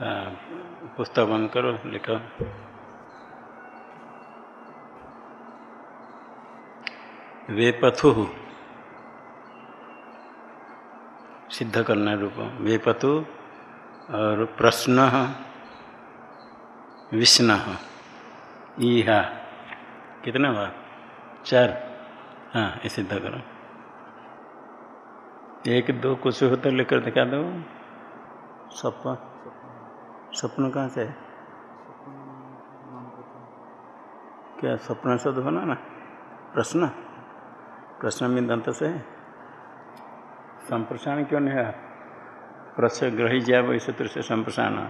हाँ, पुस्तक बंद करो लिखो। वेपथु सिद्ध करना रूप। वेपथु और प्रश्न विष्ण ईहा। कितना हुआ चार। हाँ ये सिद्ध करो। एक दो कुछ होता लेकर दिखा दो। सपन कहाँ से क्या स्वप्न शब्द बना ना? प्रश्न? प्रश्न में दंत से है। संप्रसारण क्यों नहीं है? प्रश्न ग्रही जाए वही सूत्र से संप्रसारण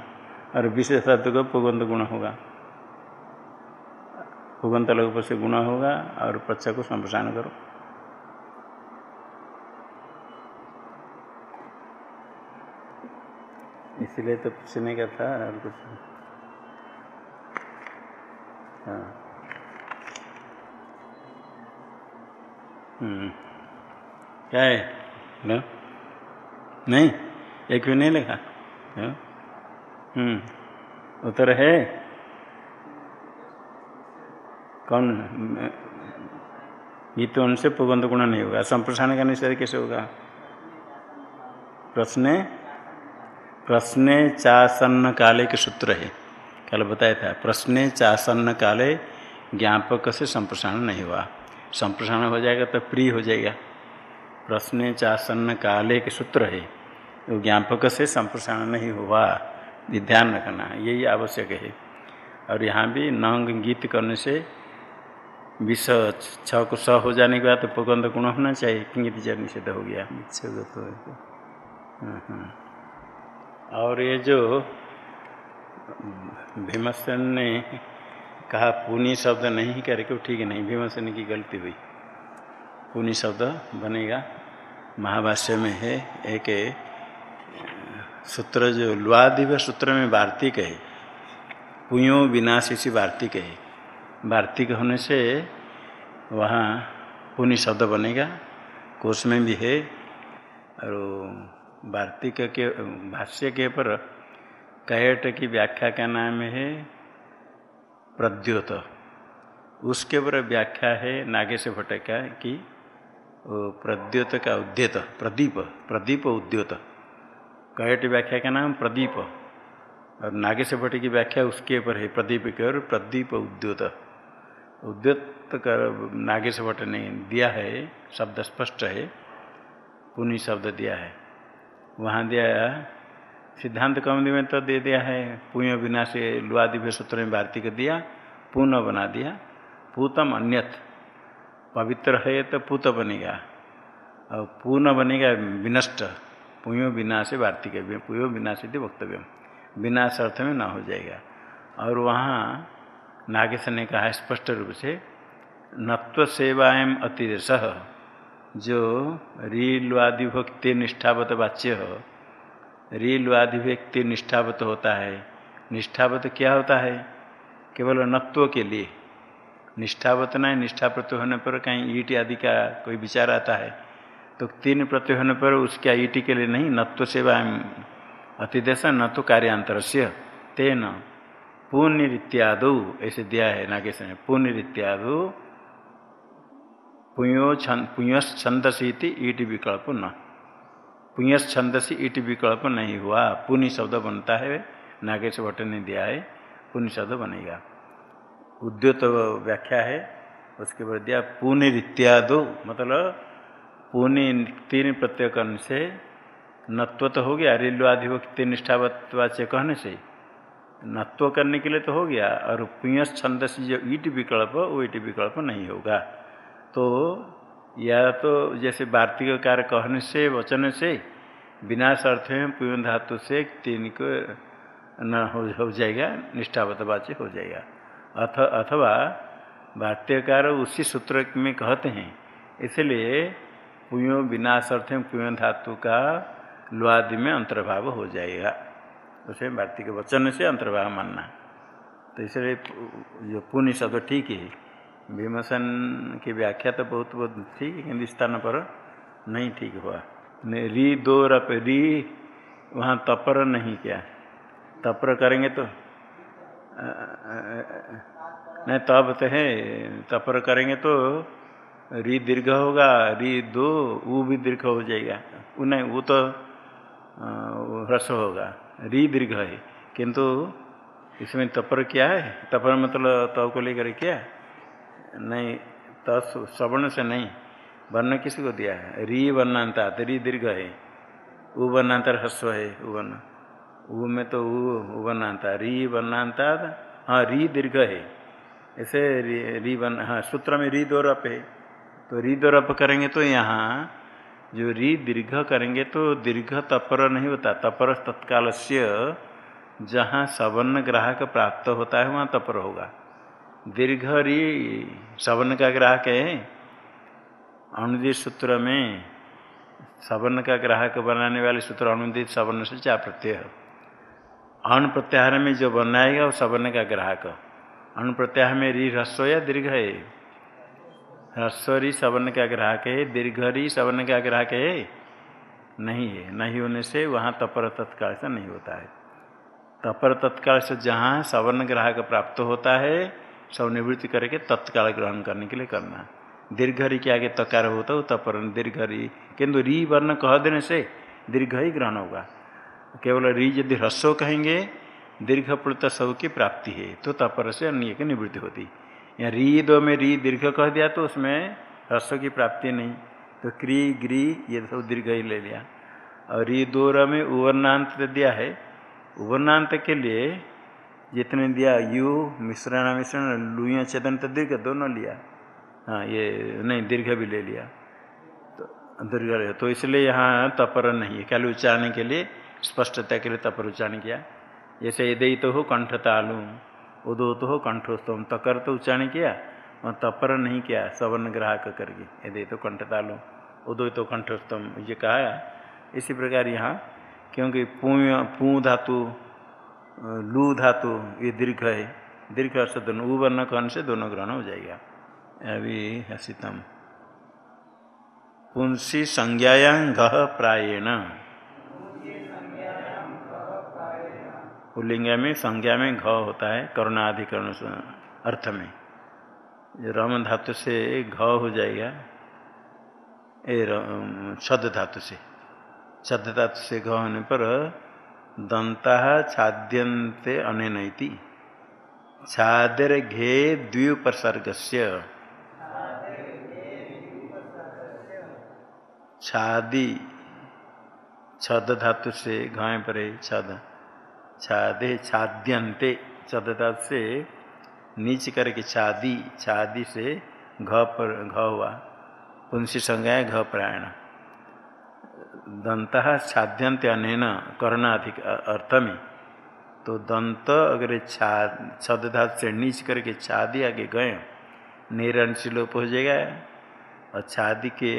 और विशेषार्थ को पुगंत गुण होगा। पुगंत लघु से गुण होगा और प्रच्छा को संप्रसारण करो। इसलिए तो पूछने का था और कुछ हाँ। हम्म। क्या है? नो नहीं, एक भी नहीं लिखा। हम्म। उत्तर है? कौन? गीत उनसे पुगंध गुण नहीं होगा। संप्रसारण का निषेध कैसे होगा? प्रश्न प्रश्न चासन्न काले के सूत्र है। कल बताया था प्रश्न चासन्न काले ज्ञापक से संप्रसारण नहीं हुआ। संप्रसारण हो जाएगा तो प्रिय हो जाएगा। प्रश्न चासन्न काले के सूत्र है वो ज्ञापक से संप्रसारण नहीं हुआ। ध्यान रखना यही आवश्यक है। और यहाँ भी नंग गीत करने से विष छ को स हो जाने के बाद तो पुगंध गुण होना चाहिए। किंगित जब निषेध हो गया। तो हाँ, हाँ। और ये जो भीमसेन ने कहा, पुनी शब्द नहीं करके ठीक है, नहीं, भीमसेन की गलती हुई। पुनी शब्द बनेगा। महाभाष्य में है, एक सूत्र जो लुआदिव सूत्र में वार्तिक है। पुयो विनाश इसी वार्तिक है। वार्तिक होने से वहाँ पुनि शब्द बनेगा। कोष में भी है। और वार्तिक के, भाष्य के पर कैट की व्याख्या का नाम है प्रद्योत। उसके ऊपर व्याख्या है नागेश भट्टका की प्रद्योत का उद्यत, प्रदीप प्रदीप उद्योत। कैट व्याख्या का नाम प्रदीप। और नागेश भट्ट की व्याख्या उसके ऊपर है प्रदीप के और प्रदीप उद्योत। उद्योत कर नागेश भट्ट ने दिया है, शब्द स्पष्ट है पुनि शब्द दिया है। वहाँ दिया सिद्धांत कौमदी में तो दे दिया है। पुण्य विनाश लुआदिव्य सूत्र में भारती को दिया। पुनः बना दिया। पूतम अन्यथ। पवित्र है तो पूत बनेगा। और पूर्ण बनेगा विनष्ट। पुयो विनाश भारती के पुयो विनाश वक्तव्य विनाश अर्थ में ना हो जाएगा। और वहाँ नागेश ने कहा स्पष्ट रूप से, नत्व सेवाएँ अतिदेश जो रीलवादिभक्ति निष्ठावत वाच्य हो, रीलवादिभक्ति निष्ठावत होता है। निष्ठावत क्या होता है? केवल नत्व के लिए। निष्ठावत नहीं निष्ठा प्रत्यय होने पर कहीं ईट आदि का कोई विचार आता है। तो तीन प्रत्यय होने पर उसका ईटी के लिए नहीं, नत्व सेवा अतिदेश न तो कार्यांतर से तेन। पुण्यरित्यादो ऐसे दिया है नागेश ने पुण्यरित्यादो पुण्यो पुण्यस छंदसी ईट विकल्प न। पुण्यस छंदसी ईट विकल्प नहीं हुआ। पुण्य शब्द बनता है, नागेश भट्ट ने दिया है पुण्य शब्द बनेगा। उद्योत व्याख्या है, उसके बाद दिया पुण्यरित्यादो मतलब पुण्य तीन प्रत्यय करने से नत्व तो हो गया रिल्व आधिभक्ति निष्ठावत्वाच्य कहने से। नत्व करने के लिए तो हो गया, और पुण्यस छंद से जो ईट विकल्प, वो ईट विकल्प नहीं होगा। तो या तो जैसे वार्तिक कार्य कहने से वचन से विनाश अर्थ में पुण्य धातु से तीन को न हो, जाएगा निष्ठावत वाच्य हो जाएगा। अथ अथवा वार्तिकार उसी सूत्र में कहते हैं। इसलिए पुण्यो विनाश अर्थ में धातु का लुआदि में अंतर्भाव हो जाएगा। उसे वार्तिक वचन से अंतर्भाव मानना। तो इसलिए जो पुण्य शब्द ठीक है। भीमसन की व्याख्या तो बहुत बहुत ठीक हिंदी स्थान पर नहीं ठीक हुआ। री, दो, रप, री, वहाँ तपर नहीं क्या। तपर करेंगे तो नहीं, तब तो है, तपर करेंगे तो री दीर्घ होगा, री, दो वो भी दीर्घ हो जाएगा। नहीं वो तो ह्रस्व होगा। री दीर्घ है, किंतु इसमें तपर क्या है? तपर मतलब तव को लेकर क्या? नहीं तवर्ण से नहीं वर्ण किसी को दिया है? री वर्णांता री दीर्घ है। उ वर्णांतर ह्रस्व है वर्ण। उ में तो उ वर्णांता। री वर्णांता हाँ री दीर्घ है। ऐसे री, री वर्ण हाँ सूत्र में री दो रप है। तो री दो रप करेंगे तो यहाँ जो री दीर्घ करेंगे तो दीर्घ तपर नहीं होता तपर तत्काल से जहाँ सवर्ण ग्राहक प्राप्त होता है वहाँ तपर होगा। दीर्घ री सवर्ण का ग्राहक है। अनुदित सूत्र में सवर्ण का ग्राहक बनाने वाले सूत्र अनुदित सवर्ण से चा प्रत्यय अण प्रत्याहार में जो बनाएगा वो सवर्ण का ग्राहक। अण प्रत्याहार में री ह्रस्व या दीर्घ है? ह्रस्वरी सवर्ण का ग्राहक है दीर्घरी सवर्ण का ग्राहक है? नहीं है। नहीं होने से वहाँ तपर तत्काल से नहीं होता है। तपर तत्काल से जहाँ सवर्ण ग्राहक प्राप्त होता है सब निवृत्ति करके तत्काल ग्रहण करने के लिए करना दीर्घ दीर्घरी के आगे तकार होता हो तपर दीर्घरी किंतु री वर्ण कह देने से दीर्घ ही ग्रहण होगा। केवल री यदि ह्रस्व कहेंगे दीर्घ प्लुत सब की प्राप्ति है तो तपर से अन्य की निवृत्ति होती। या री दो में री दीर्घ कह दिया तो उसमें ह्रस्व की प्राप्ति नहीं। तो क्री, ग्री, ये सब दीर्घ ही ले लिया। और री दो में उवर्णांत दिया है। उवर्णांत के लिए जितने दिया, यू मिश्रण मिश्रण लुया चेतन तो दीर्घ दोनों लिया। हाँ ये नहीं, दीर्घ भी ले लिया। तो दीर्घ तो इसलिए यहाँ तपर नहीं है। खाली उच्चारण के लिए, स्पष्टता के लिए तपर उच्चारण किया। जैसे यदि तो हो कंठ तालू उदो तो हो, कंठोस्तम, तकर तो उच्चारण किया और तपर नहीं किया, सवर्ण ग्राहक करके। यदि तो कंठ तालु उदो तो कंठोस्तम, ये कहा। इसी प्रकार यहाँ, क्योंकि पू पू धातु लू धातु, ये दीर्घ है। दीर्घ अर्थ दोनों उ वर्ण कहने से? दोनों ग्रहण हो जाएगा। अभी हसितम पुंसी संज्ञाया घ प्रायण। पुलिंग में संज्ञा में घ होता है, करुणाधिकरण अर्थ में। रम धातु से घ हो जाएगा। ए छद धातु से। छद धातु से घ होने पर दंता छाद्यंते अनैति छादर घे द्व्युपसर्ग से छादी, छद धातु से घाय पर छद। छादे छाद्यंते चदता से नीच करके छादी छादी से घ पर, घ हुआ। पुंसी संज्ञा घ प्रायण। दंत छाद्यंत अन कर्णाधिक अर्थ में तो दंत अगर छा छद से नीच करके छादी आगे गए निरंशिलोप हो जाएगा। और छादी के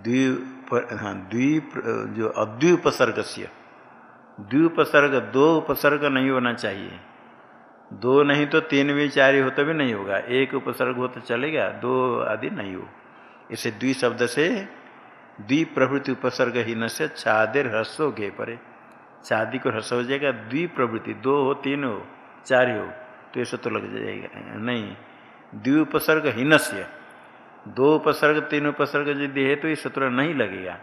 द्वीप हाँ द्वीप, जो अद्वीपसर्ग से द्विपसर्ग, दो उपसर्ग नहीं होना चाहिए। दो नहीं तो तीन भी चार हो तो भी नहीं होगा। एक उपसर्ग हो तो चलेगा, दो आदि नहीं हो। इसे द्वि शब्द से द्वि प्रवृत्ति उपसर्ग ही न से छादेर ह्रस्व घे परे। शादी को ह्रस्व हो जाएगा द्वि प्रवृत्ति दो हो, तीन हो, चार हो तो ऐसा तो लग जाएगा। नहीं द्वि उपसर्ग हीनस्य दो उपसर्ग, तीन उपसर्ग यदि है तो ये सूत्र नहीं लगेगा।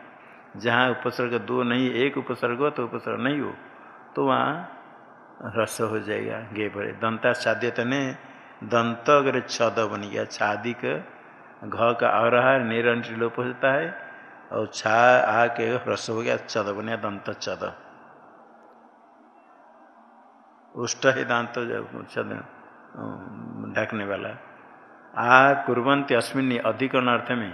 जहाँ उपसर्ग दो नहीं, एक उपसर्ग हो तो उपसर्ग नहीं हो तो वहाँ रस हो जाएगा गे पड़े दंता छाद्यत ने दंत अगर छद बन गया छादी का, घ का आ रहा है निरंट लोप होता है और छा आ के रस हो गया, चद बन, दंत छद उष्ट है दांत छद ढकने वाला। आ कुरंत अस्मिन अधिकरण अर्थ में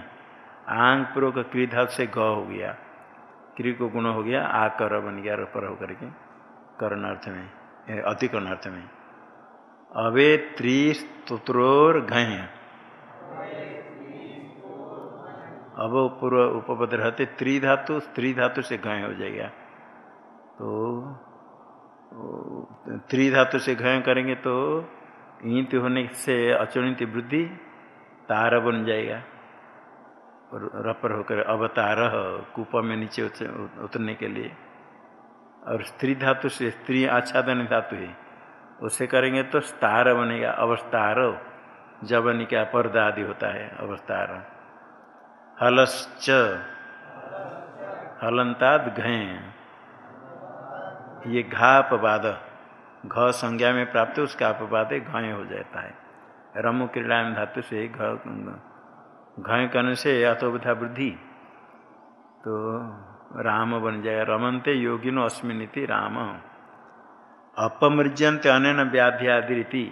आंग पूर्वक क्रीधात से ग हो गया। क्री को गुण हो गया, आ कर बन गया पर होकर के कर्ण अर्थ में अतिकर्ण अर्थ में। अवे त्रिस्तोत्रोर घय अब पूर्व उपपद रहते त्रिधातु स्त्री धातु से घय हो जाएगा। तो त्रिधातु से घय करेंगे तो ईंत होने से अचुणित वृद्धि तार बन जाएगा। रपर होकर अवतार कूप में नीचे उतरने के लिए। और स्त्री धातु से स्त्री आच्छादन धातु है, उसे करेंगे तो स्तार बनेगा अवस्थार जबन क्या पर्दा आदि होता है अवस्थार हलश्च। हलंताद घय ये घा अपवाद घ संज्ञा में प्राप्त उसका अपवाद घय हो जाता है। रमु क्रीड़ान धातु से घय करने से अथोबधा वृद्धि। तो राम बन जाएगा। रमनते योगिनो अस्मिनिति राम। अपमृजंत अन व्याधि आदि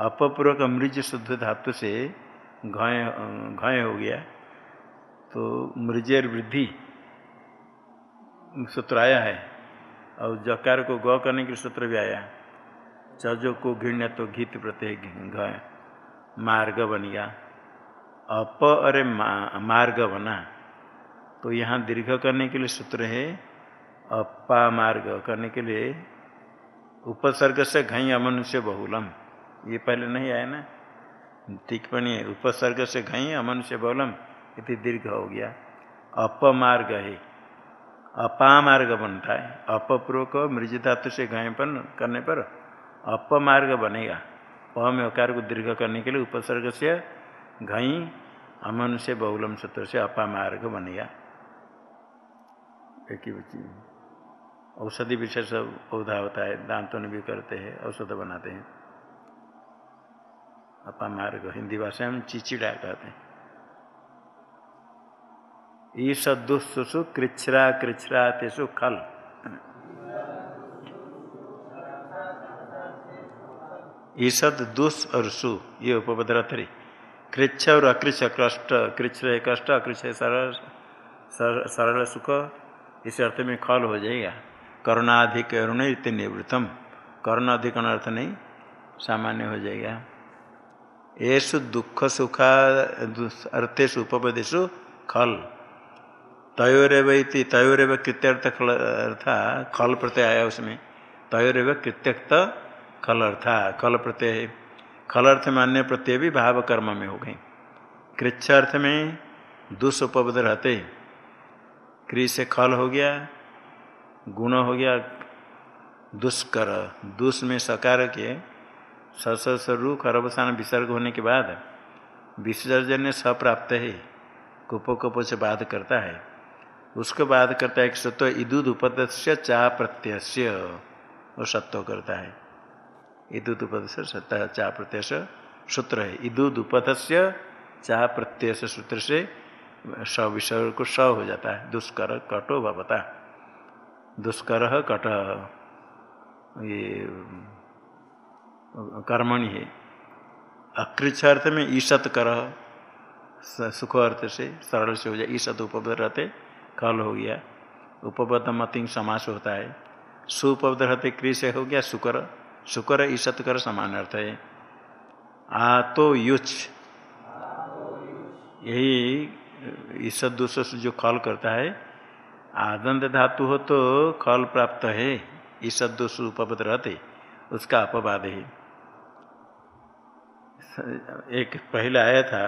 अपपूर्वक मृज शुद्ध धातु से घय घय हो गया। तो मृजर वृद्धि सूत्र आया है और जकार को ग करने के सूत्र भी आया। चजो को घृण्य तो घित प्रत्यय मार्ग बन गया अप अरे मा, मार्ग बना। तो यहाँ दीर्घ करने के लिए सूत्र है अपा मार्ग करने के लिए उपसर्ग से घई अमनुष्य बहुलम। ये पहले नहीं आया ना? टिप्पणी है उपसर्ग से घई अमनुष्य बहुलम। इति दीर्घ हो गया। अपमार्ग है। अपामार्ग बनता है। अपपूर्वक मृज धातु से घय पर करने पर अपमार्ग बनेगा। प में अकार को दीर्घ करने के लिए उपसर्ग से घई, अमन से बहुलम सूत्र से अपामार्ग बनेगा। एक ही बच्ची। औषधि विशेष पौधा होता है। दांतों ने भी करते हैं, औषध बनाते हैं। अपामार्ग, हिंदी भाषा में चिचिड़ा कहते हैं। ईश दुस्सु कृच्छ्रा कृच्छ्रा तेसु खल। ईषद दुस और सु ये उपपद्रथरी कृच्छ और अकृच्छ कष्ट कृच्छ कष्ट अकृच्छ सरल सरल सुख। इस अर्थ में खल हो जाएगा। करुणाधिक अरुण इतने निवृत्तम। करुण अर्थ नहीं, सामान्य हो जाएगा। येषु दुख सुखा अर्थेशु उपपदेशु खल। तयोरव इति तयोरव कृत्यर्थ खल अर्था खल प्रत्यय आया उसमें। तयोरव कृत्यक्त खल अर्था खल प्रत्यय खल अर्थ में अन्य प्रत्यय भी भाव कर्म में हो गई। कृच्छ अर्थ में दुष्पद रहते क्री से खल हो गया, गुण हो गया, दुष्कर। दुष् में सकार के ससु अवसान विसर्ग होने के बाद विसर्जन सप्राप्त है। कुपो कुपो से बाध करता है। उसको बाद करता है एक सत्व इदुद उपद से चा प्रत्यय वो सत्व करता है। इदुद उपद से सत्ता चा प्रत्यय सूत्र है। इदुद उपद से चा प्रत्यय सूत्र से स विषय को स हो जाता है। दुष्कर कटो भवता। दुष्कर कट। ये, कर्मणि है। अकृच्छ अर्थ में ईशत कर सुख अर्थ से, सरल से हो जाए। ईशत उपबद्ध रहते। कल हो गया। उपबद्ध मतिंग समास होता है। सुपबद्ध रहते से हो गया, शुक्र। शुक्र ईशत कर समान अर्थ है। आ तो युच यही ईसद दूसर से जो खल करता है। आदंत धातु हो तो खल प्राप्त है। ईसद दोष उपपद रहते उसका अपवाद है। एक पहले आया था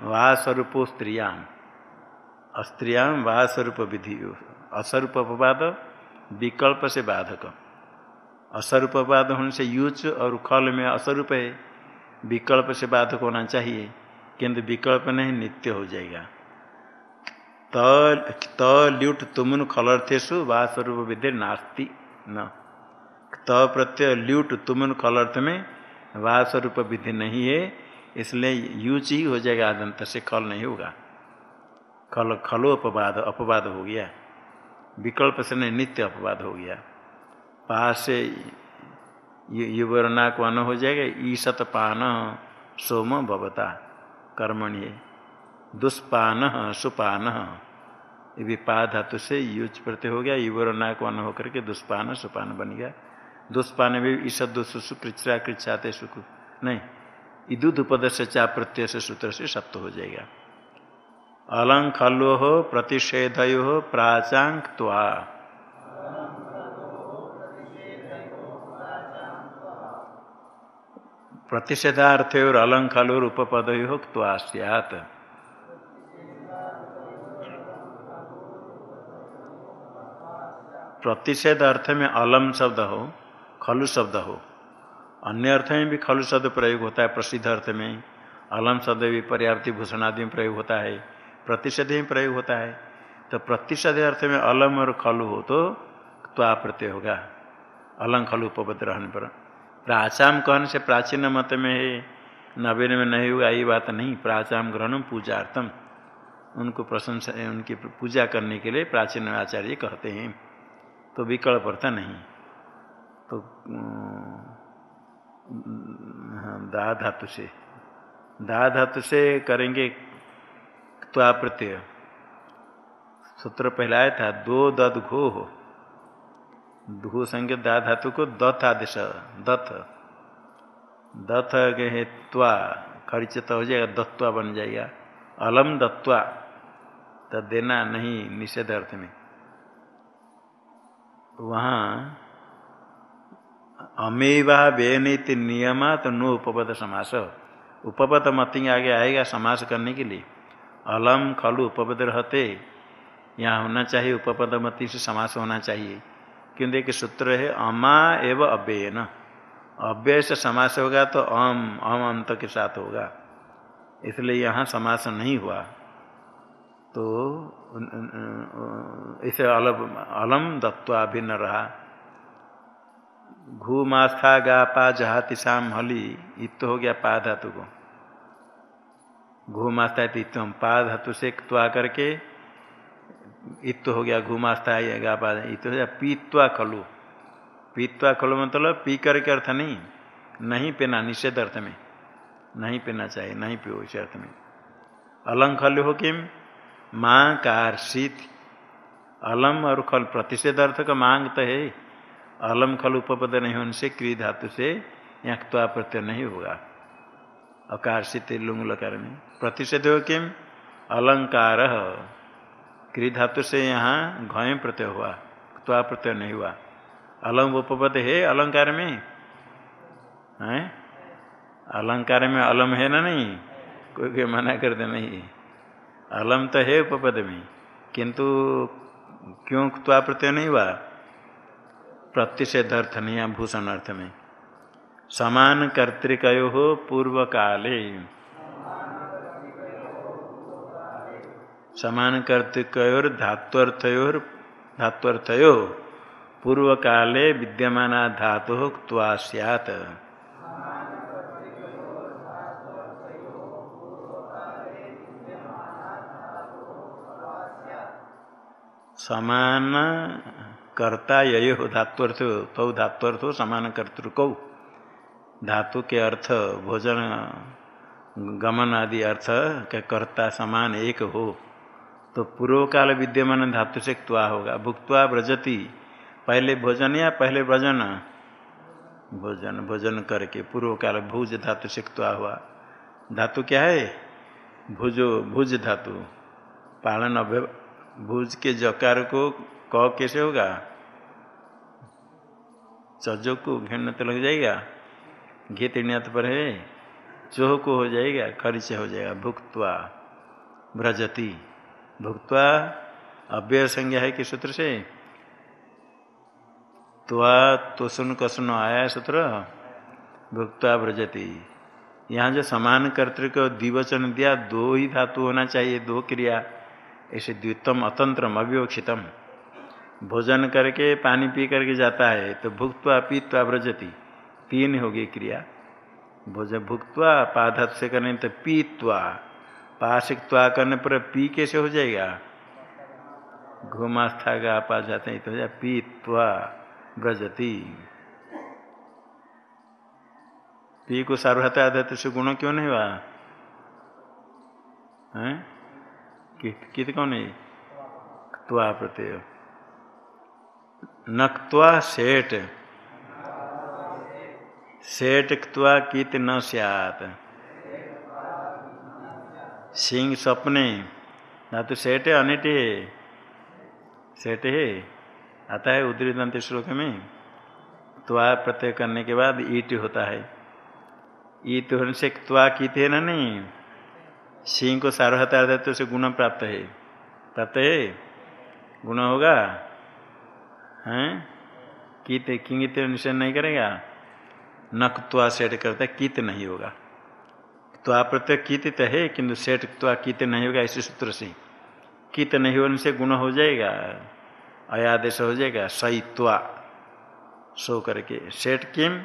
वाह स्वरूपो स्त्रियाम अस्त्रियाम वाह स्वरूप विधि अस्वरूप अपवाद विकल्प से बाधक। अस्वरूप अपवाद होने से यूच और खल में अस्वरूप है। विकल्प से बाधक होना चाहिए, किंतु विकल्प नहीं, नित्य हो जाएगा। त त ल्युट तुमुन खलर्थेशु वा स्वरूप विधि नास्ति न। त प्रत्यय ल्यूट तुमुन खलर्थ में वा स्वरूप विधि नहीं है, इसलिए यूच ही हो जाएगा, आदंत से खल नहीं होगा। खल खलो अपवाद अपवाद हो गया। विकल्प से नहीं, नित्य अपवाद हो गया। पास से युवरना को अन हो जाएगा ईशत पान सोम भवता, कर्मण्य। दुष्पान सुपान। विपा धातु से युज प्रत्यय हो गया, युवरना को अन्न होकर के दुष्पान, सुपान बन गया। दुष्पान भी ईशद दुष्सु कृच्छा कृच्छाते, सुख। नहीं इदुद पद से चा प्रत्यय से सूत्र से सप्त हो जाएगा। अलंग खलो प्रतिषेधयो प्राचांक त्वा प्रतिषेधार्थ और अलंग खलोर उपपद हो त्वा सियात। प्रतिषेध अर्थ में अलम शब्द हो खलु शब्द हो अन्य अर्थ में भी खलु शब्द प्रयोग होता है, प्रसिद्ध अर्थ में अलम शब्द भी पर्याप्ति भूषण आदि में प्रयोग होता है। प्रतिषेध में प्रयोग होता है। तो प्रतिषेध अर्थ में अलम और खलु हो तो त्वा प्रत्यय होगा। अलंग खलु उपपद रहने पर। प्राचाम कहने से प्राचीन मत में है नवीन में नहीं हुआ ये बात नहीं। प्राचाम ग्रहण पूजार्थम। उनको प्रशंसा उनकी पूजा करने के लिए प्राचीन आचार्य कहते हैं। तो विकल्प अर्थ नहीं। तो हाँ, दा धातु से। दा धातु से करेंगे त्वा प्रत्यय सूत्र पहला आया था, दो दध घो हो। धू संज्ञ दा धातु को दत्त आदेश दत्त दत्त के त्वा, खर्चित हो जाएगा, दत्वा बन जाएगा। अलम दत्वा तो देना नहीं, निषेध अर्थ में। वहाँ अमेवा बेनीति नियमा तो नो उपपद समास। उपपद मति आगे आएगा समास करने के लिए। अलम खलु उपपद रहते यहाँ होना चाहिए उपपद मति से समास होना चाहिए। क्योंकि एक सूत्र है, अमा एवं अव्यय न अव्यय से समास होगा तो अम अम अंत के साथ होगा। इसलिए यहाँ समास नहीं हुआ। तो इसे अलम अलम दत्वा भी न रहा। घूमास्था गा पा जहाति शाम हली इत हो गया पा धातु को घूमास्था इतम पा धातु से त्वा करके इत हो गया घूमास्था गा पा इत हो गया पीत्वा खलु। पीत्वा खलु मतलब पी करके अर्थ नहीं नहीं पीना निषेध अर्थ में, नहीं पीना चाहिए, नहीं पियो इस अर्थ में। अलंग खलु हो किम? माँ शीत, अलम और खल प्रतिषेध अर्थ का मांग तो है। अलम खल उपपद नहीं होने से क्री धातु से यहाँ त्वा प्रत्यय नहीं होगा। अकारषित लुंग लकार में। प्रतिषेध हो किम? अलंकार। क्री धातु से यहाँ घय प्रत्यय हुआ, त्वा प्रत्यय नहीं हुआ। अलम उपपद है अलंकार में? है? अलंकार में अलम है ना नहीं? कोई कोई मना कर दे नहीं। अलम तो है उपपद में, किंतु क्यों त्वा प्रत्यय नहीं हुआ? प्रतिषेध अर्थ नहीं भूषण अर्थ में। समान कर्तिकयो हो पूर्व काले समान कर्तिकोर धात्वर्थयोर धात्वर्थयो पूर्व काले विद्यमान धातु त्वा सैत समान कर्ता हो धात्वर्थ तो धात्वर्थ समान कर्तृकौ धातु के अर्थ भोजन, गमन आदि अर्थ के कर्ता समान एक हो तो पूर्व काल विद्यमान धातु से त्वा होगा? भुक्वा व्रजति, पहले भोजन या पहले व्रजन? भोजन भोजन करके पूर्व काल भुज धातु से त्वा हुआ। धातु क्या है? भुजो, भुज धातु। पालन अभ्य, भुज के जकार को क कैसे होगा? चजो को घेन तो लग जाएगा? घी त्रिण्यात पर है चोह को हो जाएगा खरीच हो जाएगा, भुक्तवा व्रजति भुक्तवा, अव्यय संज्ञा है कि सूत्र से? त्वा तो सुन कसुन आया सूत्र, भुक्तवा व्रजति यहाँ जो समान कर्तृक द्विवचन दिया, दो ही धातु होना चाहिए, दो क्रिया, ऐसे द्वितम, अतंत्रम अविवक्षितम भोजन करके, पानी पी करके जाता है तो भुक्तवा, पीतवा व्रजति तीन होगी क्रिया। भोजन भुक्तवा पाधत से करने तो पीतवा। पाशिकवा करने पर पी कैसे हो जाएगा? घुमास्था का पा जाते हैं तो हो जाए पीतवा, व्रजति। पी को सार्वत आदत से गुण क्यों नहीं हुआ? है? कित कौन है त्वा प्रत्यय। नक्वा सेठ। सेठ कित न सियात। सिंह सपने, ना तो सेठ है अनिट है सेठ है, आता है उदरी दंत श्लोक में। त्वा प्रत्यय करने के बाद ईट होता है। ईट होने से त्वा कित है ना नहीं? सिंह को सार्वहता तो से गुण प्राप्त है। प्राप्त है? गुण होगा? हैं? कीत, किंगित निषेध नहीं करेगा? नक त्वा सेठ करता कीत नहीं होगा। त्वा प्रत्यय कीत तो है, किंतु सेठ त्वा कीत नहीं होगा इसी सूत्र से। कित नहीं होने से गुण हो जाएगा, अयादेश हो जाएगा सही त्वा सो करके, सेठ किम?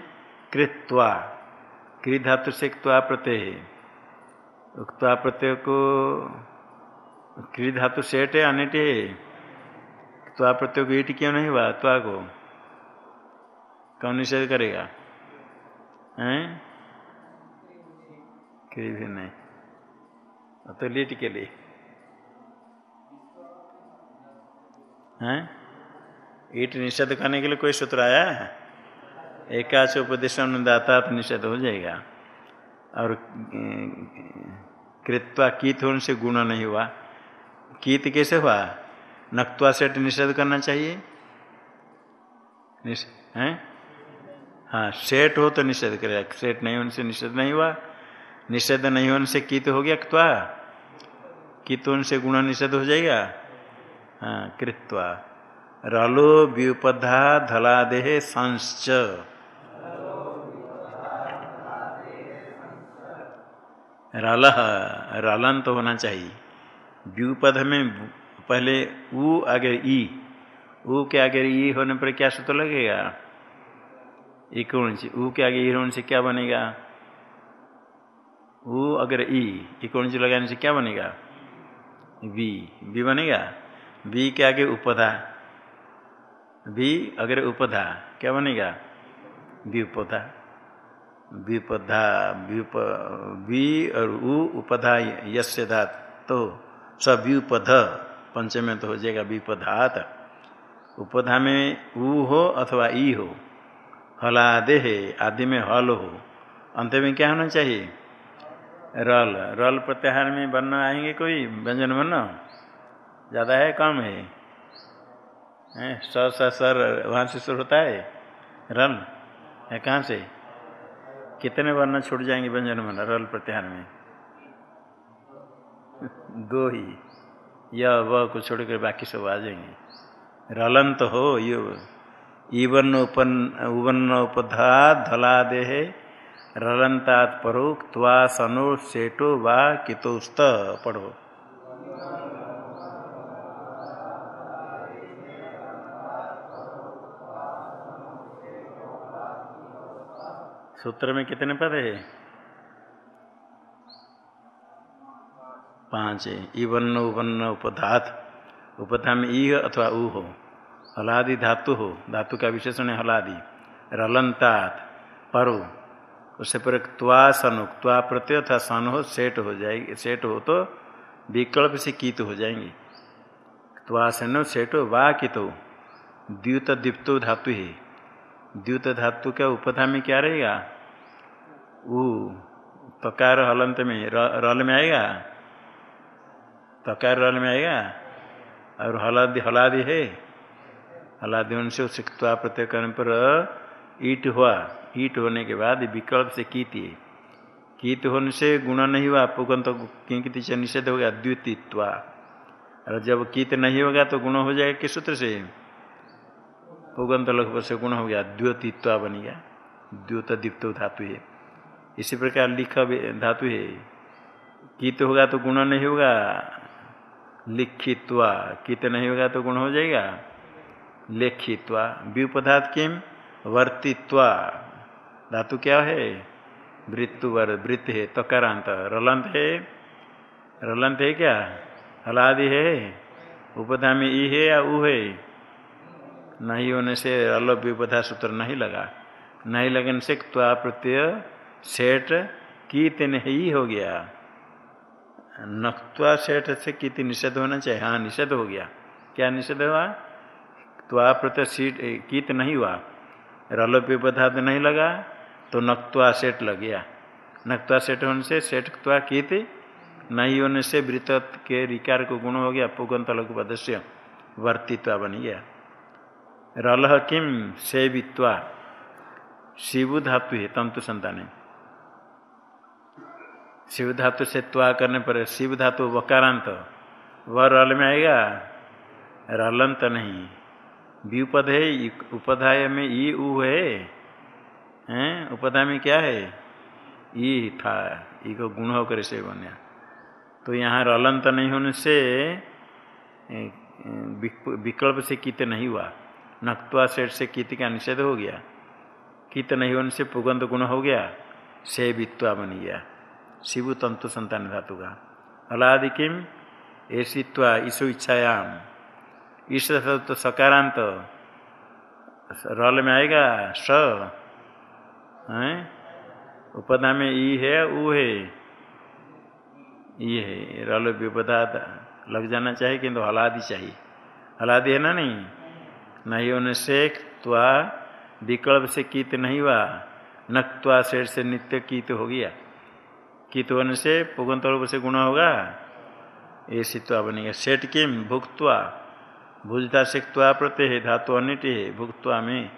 कृत्वा। कृ धातु से त्वा प्रत्यय है। त्वा प्रत्यय को कृ धातु सेठ है, अनिट है। त्वा प्रत्यय को ईट क्यों नहीं हुआ? त्वा को। कौन निषेध करेगा? हैं? कृ भी नहीं। तो लीट के लिए। हैं? ईट निषेध करने के लिए कोई सूत्र आया है? एकाच उपदेश दाता तो निषेध हो जाएगा। और कृत्वा कीत होने से गुण नहीं हुआ। कीत कैसे हुआ? नक्वा सेठ निषेध करना चाहिए? हैं? हाँ सेठ हो तो निषेध करेगा। सेठ नहीं होने से निषेध नहीं हुआ। निषेध नहीं होने से कीत हो गया क्वा कित से गुण निषेध हो जाएगा? हाँ कृत्वा। रलो व्युपधा धलादेह संश्च। रल, रलन तो होना चाहिए। व्युपद में पहले ऊ आगे ई। ऊ के आगे ई होने पर क्या सूत्र लगेगा? कौन ऊ के आगे ई से क्या बनेगा? ऊ अगर ई कौन लगाने से क्या बनेगा? बी बी बनेगा? बी के आगे उपधा। बी अगर उपधा, क्या बनेगा? बी उपधा विपधा व्युप, वी और उ उपधा यस्य धात तो स व्युपध पंचम तो हो जाएगा विपधात उपधा में उ हो अथवा ई हो हलादे है आदि में हल हो। अंत में क्या होना चाहिए? रल। रल प्रत्याहार में वर्ण आएँगे कोई? व्यंजन वर्ण ज़्यादा है, कम है? स सर सर वहाँ से शुरू होता है? रल। है, कहाँ से? कितने वर्ण छूट जाएँगे व्यंजन वर्ण रल प्रत्याहार में? दो ही। यह व को छोड़कर बाकी सब आ जाएँगे। रलन तो हो, ये। ईवन उपन उवन्न उपधा धलादे रलंतात परो, त्वा सनो सेटो वा कितोस्त पढ़ो। सूत्र में कितने पद है? पाँच है। इवन्न उपन्न उपधात। उपधा में ई अथवा ऊ हो। हलादि धातु हो, धातु का विशेषण है हलादि। रलंतात परो। उससे पर त्वा सनो त्वा प्रत्यय था सन हो, सेट हो जाएगी सेट हो तो विकल्प से कीत हो जाएँगे। त्वा सनो, सेट हो, वा कित हो। द्युत दीप्तो धातु है। द्युत धातु का उपधा में क्या रहेगा? ऊ तकार हलंत में रल में आएगा? तकार रल में आएगा? और हलादि हलादि है। हलादि उनसे सिक्वा प्रत्यय करने पर ईट हुआ। ईट होने के बाद विकल्प से है कीत होने से गुण नहीं हुआ, पुगंत तो किंकित निषेध हो गया, द्वितीयत्वा। और जब कीत नहीं होगा तो गुण हो जाएगा किस सूत्र से? पुगंत लघु से गुण हो गया द्योतित्वा बन गया। द्योत दीप्तो धातु है। इसी प्रकार लिख धातु है। कित होगा तो गुण नहीं होगा, लिखित्वा। कित नहीं होगा तो गुण हो जाएगा। लेखित्वा। व्युपधात किम वर्तित्वा। धातु क्या है? वृत्तु वर वृत्त है, तकारांत। रलंत है? रलंत है क्या? हलादि है? उपधा में ई है या ऊ है? नहीं होने से रल विपधा सूत्र नहीं लगा। नहीं लगने से त्वा प्रत्यय सेठ कीत नहीं हो गया। नक्वा सेठ से कीत निषेध होना चाहिए। हाँ निषेध हो गया। क्या निषेध हुआ? त्वा प्रत्यय सीट कीत नहीं हुआ। रलो विपधा तो नहीं लगा तो नक्वा सेठ लग गया। नक्वा सेठ होने से सेठ त्वा कीत नहीं होने से वृत के रिकार को गुण हो गया, पुगंत लघु पदस्य वर्तित्वा बन गया। रल किम सेवित्वा? शिवु धातु है तंतु संतान। शिव धातु से त्वा करने पर शिव धातु वकारांत। वह रल में आएगा, रलंत नहीं। व्युपद है उपाध्याय में ई उ है, हैं? उपधाय में क्या है? ई था ई को गुण होकर से बना। तो यहाँ रलंत नहीं होने से विकल्प से कित नहीं हुआ। नक्वा सेठ से कित का निषेध हो गया। कित नहीं होने से पुगंत गुण हो गया, से वित्वा बन गया। शिव तंतु संतान धातु का। अलादि किम? ऐसीत्वा ईशु इच्छायाम। ईश तो सकारांत रल में आएगा, स। है? में ई है ऊ है। ये है, रल विपदा लग जाना चाहिए, किंतु हलादी चाहिए। हलादी है ना नहीं? नहीं होने से त्वा विकल्प से कीत नहीं हुआ। नक्वा शेर से नित्य कीत हो गया। कीत होने से पुगंत से गुण होगा। ये सित्वा बनेगा। सेठ किम? भुक्त्वा। भुजता से त्वा प्रत्यय है, धातु अनिट है भुगतवा में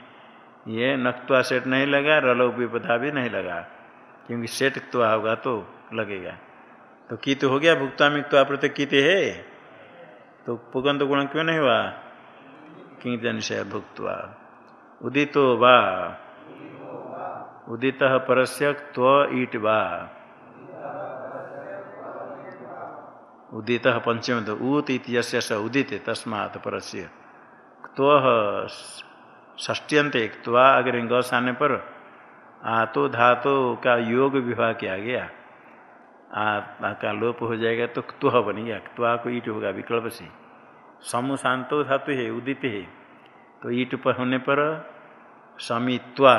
ये नक्वा सेठ नहीं लगा रलो विपदा भी नहीं लगा। क्योंकि सेट त्वा होगा तो लगेगा। तो कीत हो गया भुगतवा में त्वा प्रत्यय कीत है? तो पुगंत गुण क्यों नहीं हुआ? किंचन से भुक्त्वा। उदितो वा। उदित परस्य त्व ईट वा। उदित पंचम तो ऊत इत्यस्य स उदित, तस्मात् परस्य। त्व ष्ट्यंत त्वा अगर गस आने पर आतो धातो का योग विवाह किया गया। आ का लोप हो जाएगा तो त्वह गया त्वा को ईट होगा, विकल्प से। समूह शांतो धातु है, उदित है। तो ईट पर होने पर समित्वा।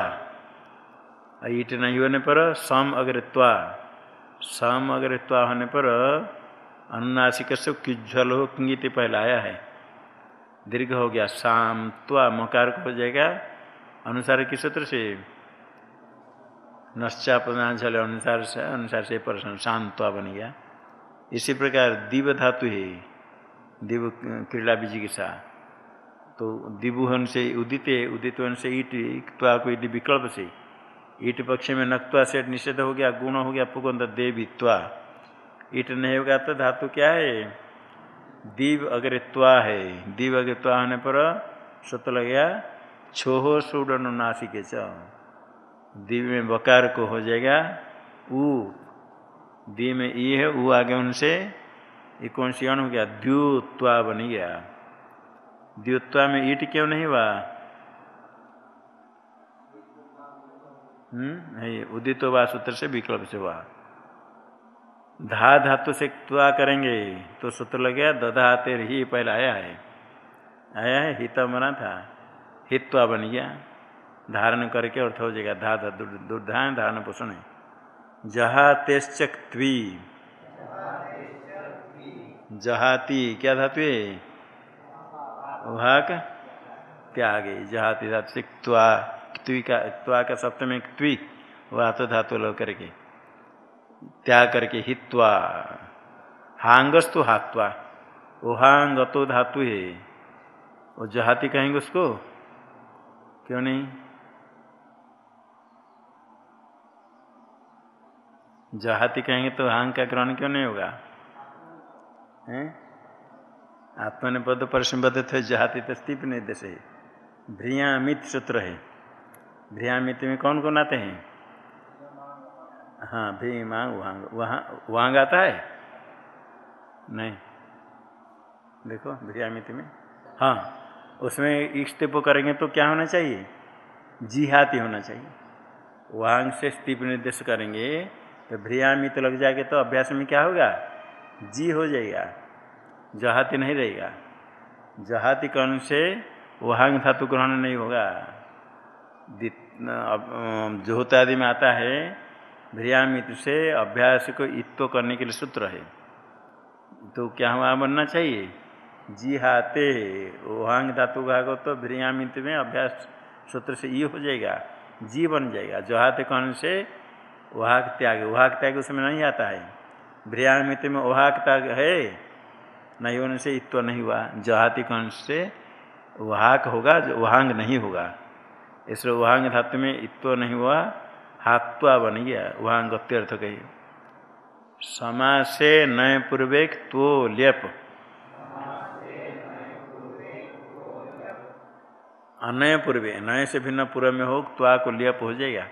ईट नहीं होने पर सम अगर त्वा सम अगर त्वा होने पर अनुनासिक से किज्वल हो किंगित पहले आया है। दीर्घ हो गया। शाम त्वा मकार को हो जाएगा। अनुसार किस सूत्र से? नश्चा नश्चापनांचल अनुसार से अनुसार से प्रश्न। शांत्वा बन गया। इसी प्रकार दिव धातु है। दिव क्रीड़ा बीज के साथ। तो दिबुहन से उदित उदित वन से ईट त्वा को विकल्प से। ईट पक्ष में नक्त्वा से निषेध हो गया, गुण हो गया पुगंध देवित्वा ईट नहीं होगा तो धातु क्या है? दीव अगर है। दीव अगर होने पर सत लग गया, छोहो सुडन नासिक दीव में बकार को हो जाएगा, ऊ। दी में ई है, ऊ आगे उनसे ये कौन सी अण हो गया, द्युत्वा बन गया। द्युत्वा में ईट क्यों नहीं हुआ? हम्म उदित वा सूत्र से विकल्प से हुआ। धा धातु से त्वा करेंगे तो सूत्र लग गया, दधाते ही पहले आया है। आया है, हित बना था। हित्वा बन गया। धारण करके अर्थ हो जाएगा धा दुर्धान, धारण पोषण है। जहातेश्चक त्वी जहाती, क्या धातु है? वहा का त्याग, जहाती धातु से त्वी का का सप्तम एक त्वी वह तो धातु लो करके। त्याग करके हित्वा हांगस तो हात्वा ओहांग तो धातु है। वो जहाती कहेंगे उसको? क्यों नहीं? जहाती कहेंगे तो हांग का ग्रहण क्यों नहीं होगा? हैं? आत्मन पद परसबद्ध थे, जहाती तो स्तीप निर्देश है भ्रियामित सूत्र है। भ्रियामित में कौन कौन आते हैं? हाँ भीमांग वहांग वहाँ वहांग आता है? नहीं। देखो भ्रियामित में। हाँ उसमें इष्टिप करेंगे तो क्या होना चाहिए? जिहाती होना चाहिए। वांग से स्तीप निर्देश करेंगे तो भ्रियामित लग जाएगा तो अभ्यास में क्या होगा? जी हो जाएगा। जहाती नहीं रहेगा। जहाती कर्ण से वहांग धातु ग्रहण नहीं होगा। जोत आदि में आता है भ्रियामित से अभ्यास को इत्व करने के लिए सूत्र है। तो क्या वहाँ बनना चाहिए? जी हाते वहांग धातु भागो तो भ्रियामित में अभ्यास सूत्र से ये हो जाएगा। जी बन जाएगा। जो हाथ कौन से? वहाक त्याग। वहाक त्याग उसमें नहीं आता है। भ्रियामित में वहाक त्याग है। नहीं होने से इत्व नहीं हुआ। जहाती कौन से? वहाक होगा। जो वहांग नहीं होगा। इसलिए वहांग धातु में इत्व नहीं हुआ। हात्वा बन गया, वहाँ गत्यर्थ कही। समाज से नए पूर्वेक तो लेप। अनय पूर्व, नए से भिन्न पूर्व में हो, त्वा को लियप हो जाएगा।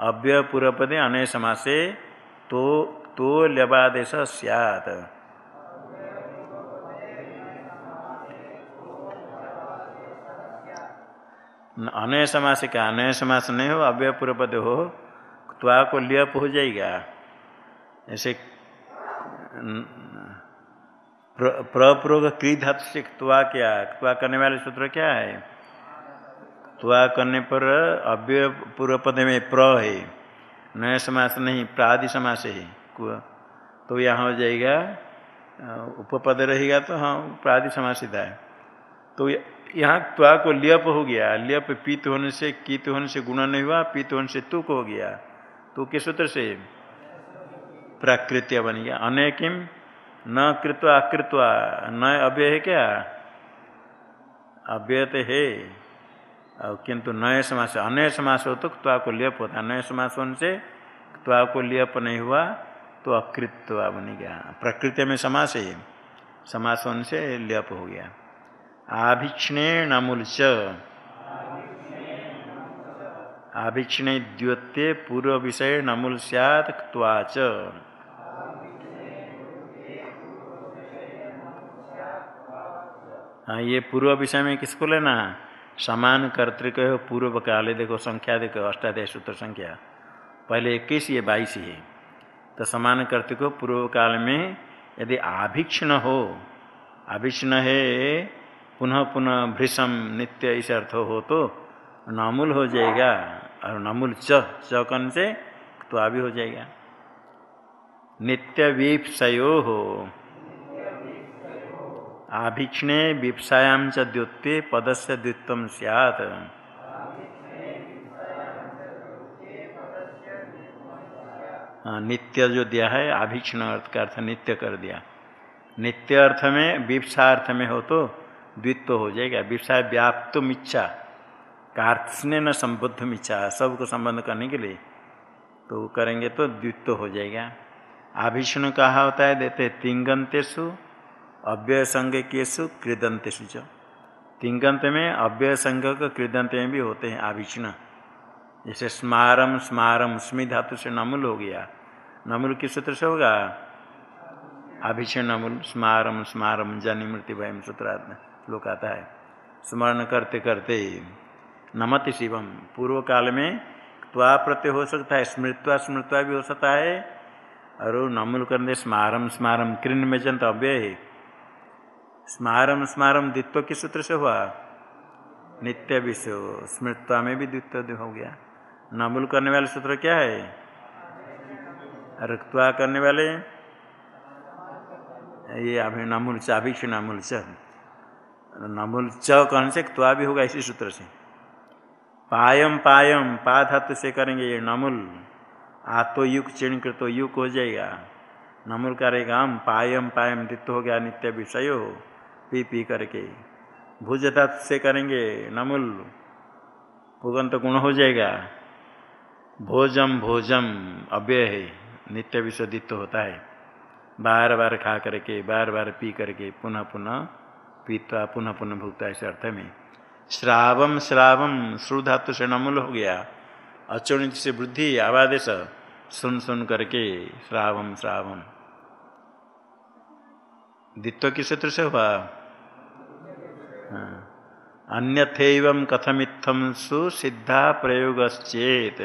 अव्यय पूर्व पदे, अनय समासे तो तो ल्यबादेश सियात। अनय समास का अनय समास नहीं हो, अव्यय पूर्व पद हो। त्वा को लियप हो जाएगा। ऐसे प्रप्रोग क्री धातु से त्वा क्या? त्वा करने वाले सूत्र क्या है? त्वा करने पर अव्यय पूर्व पद में प्र है, नया समास नहीं, प्रादि समास है तो यहाँ हो जाएगा, उपपद रहेगा तो हाँ प्रादि समासित है। तो यहाँ त्वा को लियप हो गया, लियप पीत होने से, कीत होने से गुण नहीं हुआ, पीत होने से तुक हो गया। तो किस सूत्र से? प्राकृत्य बन गया। अनेकिम न कृत्वा अकृत्वा। न अव्यय है क्या? अव्यय तो है। और किंतु नए समास। अन्य समास हो तो त्वा को लेप होता नए समास होने से त्वा को लियप नहीं हुआ तो अकृत्वा बन गया। प्रकृति में समास है। समास होने से लियप हो गया। आभिक्षण अमूल आभिक्षण द्योत्य पूर्व विषय नमूल सैत त्वाच हाँ ये पूर्व विषय में किसको लेना? समान कर्तिक पूर्व काले देखो, संख्या देखो, अष्टाध्याय सूत्र संख्या। पहले इक्कीस, ये बाईस है तो समान कर्तिक पूर्व काल में यदि आभिक्षण हो आभिक्षण है, पुनः पुनः भृषम नित्य इस अर्थ हो तो नामूल हो जाएगा। और नामूल च चौकन से तो आभी हो जाएगा। नित्य वीपसयो हो आभीक्षणे विप्सायाम च द्योत्ते पद से द्वित्व सियात। हाँ नित्य जो दिया है, आभीक्षण अर्थ का अर्थ नित्य कर दिया। नित्य अर्थ में, विप्सा अर्थ में हो तो द्वित्व हो जाएगा। विप्सा व्याप्त इच्छा कार्त्स्ने न संबुद्ध इच्छा सबको संबंध करने के लिए। तो करेंगे तो द्वित्व हो जाएगा। आभीषण कहा होता है? देते तिंगंतेषु अव्यय संघ केसु कृदंतेषु च तिंगंत में अव्यय संघ का कृदंत में भी होते हैं आभीषण। जैसे स्मारम स्मारम, स्मी धातु से नमूल हो गया। नमूल किस सूत्र से होगा? आभीषण नमूल, स्मारम स्मारम जनि मृत्यु भयम सूत्र लोक आता है। स्मरण करते करते नमति शिवम। पूर्व काल में त्वा प्रत्यय हो सकता है स्मृत्वा स्मृत्वा भी हो। सकता है और नमुल करने स्मारम स्मारम कृण में जंत अव्यय है। स्मारम स्मारम द्वित्व के सूत्र से हुआ। नित्य विषय स्मृतता में भी द्वित्व हो गया। नमूल करने वाले सूत्र क्या है? रक्तवा करने वाले। ये अभी नमूल च, अभिक्ष नमूल च। नमूल च कहने से त्वा भी होगा इसी सूत्र से। पायम पायम पा धातु से करेंगे ये नमुल। आतो युग चिण तो युग हो जाएगा। नमुल करेगा हम पायम पायम दित्व हो गया, नित्य विषय हो, पी पी करके। भुजता से करेंगे नमुल। पुगंत गुण हो जाएगा। भोजम भोजम, अव्यय है, नित्य विशोधित होता है। बार बार खा करके, बार बार पी करके, पुनः पुनः पीता पुनः पुनः भुगता है, इस अर्थ में। श्रावम श्रावम, श्रुधातु से नमूल हो गया। अचुणित से वृद्धि आवादेश सुन सुन करके श्रावम श्रावम। द्वित्व किस सूत्र से हुआ? हाँ। अन्यथेव कथमित्थम सुसिद्धा प्रयोगश्चेत।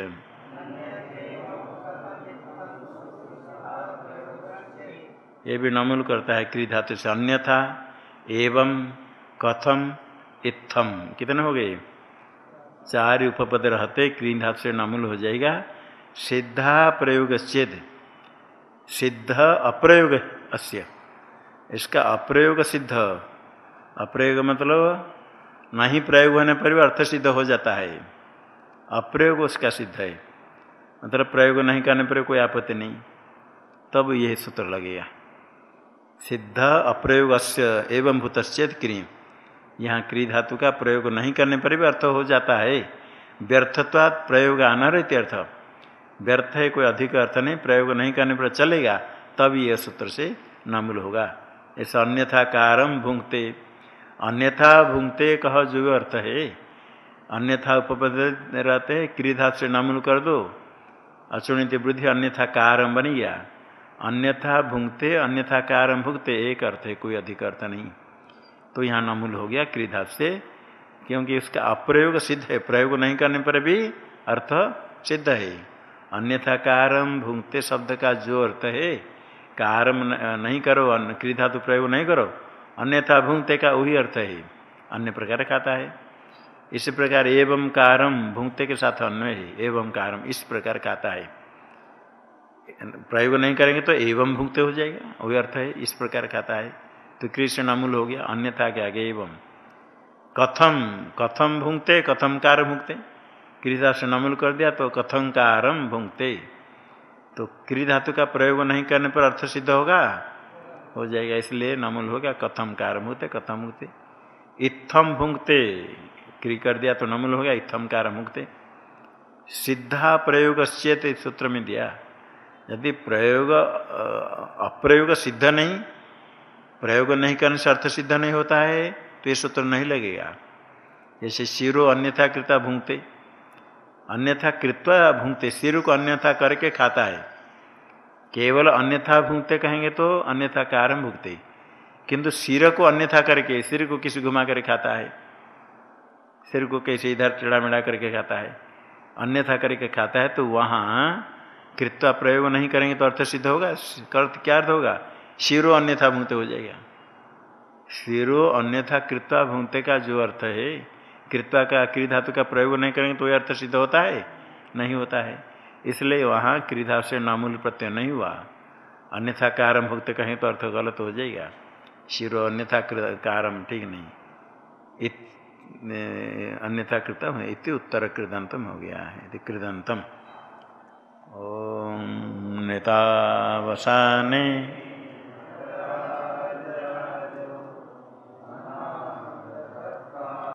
ये भी नमूल करता है क्री धातु से अन्यथा। एवं कथम इत्थम। कितने हो गए? चार उपपद रहते क्री धातु से नमूल हो जाएगा। सिद्धा प्रयोग चेद सिद्ध अप्रयोग अस्य। इसका अप्रयोग सिद्ध। अप्रयोग मतलब नहीं प्रयोग होने पर भी अर्थ सिद्ध हो जाता है। अप्रयोग उसका सिद्ध है। मतलब प्रयोग नहीं करने पर कोई आपत्ति नहीं। तब यह सूत्र लगेगा। सिद्ध अप्रयोग एवं भूतश्चेत क्रिय यहाँ क्री धातु का प्रयोग नहीं करने पर भी अर्थ हो जाता है। व्यर्थत्वात् प्रयोग रहते अर्थ। व्यर्थ है, कोई अधिक अर्थ नहीं, प्रयोग नहीं करने पर चलेगा, तब यह सूत्र से नमूल होगा। ऐसा अन्यथा कारम भूंगते अन्यथा भूंगते कह जो अर्थ है। अन्यथा उपपद रहते हैं क्रीधा से नमूल कर दो। अचुणित वृद्धि अन्यथा कारम बन गया। अन्यथा भुंगते अन्यथा कारम भुगते एक अर्थ है, कोई अधिक अर्थ नहीं। तो यहाँ नमूल हो गया क्रीधा से, क्योंकि इसका अप्रयोग सिद्ध है। प्रयोग नहीं करने पर भी अर्थ सिद्ध है। अन्यथा कारम भूंगते शब्द का जो अर्थ है, कारम नहीं करो क्रीधा तो प्रयोग नहीं करो, अन्यथा भूंगते का वही अर्थ है। अन्य प्रकार खाता है। इसी प्रकार एवं कारम भूंगते के साथ अन्वय है। एवं कारम इस प्रकार खाता है। प्रयोग नहीं करेंगे तो एवं भुगते हो जाएगा, वही अर्थ है, इस प्रकार खाता है। तो कृष्ण अमूल हो गया, अन्यथा के आगे एवं। कथम कथम भुंगते, कथम कार भुंगते। क्री से नमूल कर दिया तो कथम कारम भुंगते। तो क्री धातु का प्रयोग नहीं करने पर अर्थ सिद्ध होगा? हो जाएगा, इसलिए नमूल हो गया, कथम कार भुगते, कथम भुगते। इत्थम भुंगते क्री कर दिया तो नमूल हो गया, इत्थम कार भुगते। सिद्धा प्रयोग चेत सूत्र में दिया। यदि प्रयोग अप्रयोग सिद्ध नहीं प्रयोग नहीं करने से अर्थ सिद्ध नहीं होता है तो ये सूत्र नहीं लगेगा। जैसे शिरो अन्यथा कृता भूंगते। अन्यथा कृत्वा भूंगते, सिर को अन्यथा करके खाता है। केवल अन्यथा भूंगते कहेंगे तो अन्यथा कारण भूगते। किंतु सिर को अन्यथा करके, सिर को किसी घुमा कर खाता है। सिर को कैसे इधर टेढ़ा मेढ़ा करके खाता है। अन्यथा करके खाता है तो वहाँ कृत्वा प्रयोग नहीं करेंगे तो अर्थ सिद्ध होगा। अर्थ क्या अर्थ होगा? शिरो अन्यथा भूंगते हो जाएगा। शिरो अन्यथा कृत्वा भूंगते का जो अर्थ है कृत्वा का क्री धातु का प्रयोग नहीं करेंगे तो अर्थ सिद्ध होता है? नहीं होता है। इसलिए वहाँ क्रीधा से नामूल प्रत्यय नहीं हुआ। अन्यथा कारम भुगते कहें तो अर्थ गलत हो जाएगा। शिरो अन्यथा कारम ठीक नहीं। इत, अन्यथा कृतम है इति उत्तर कृदंतम हो गया है। कृदंतम। ॐ नेतावसाने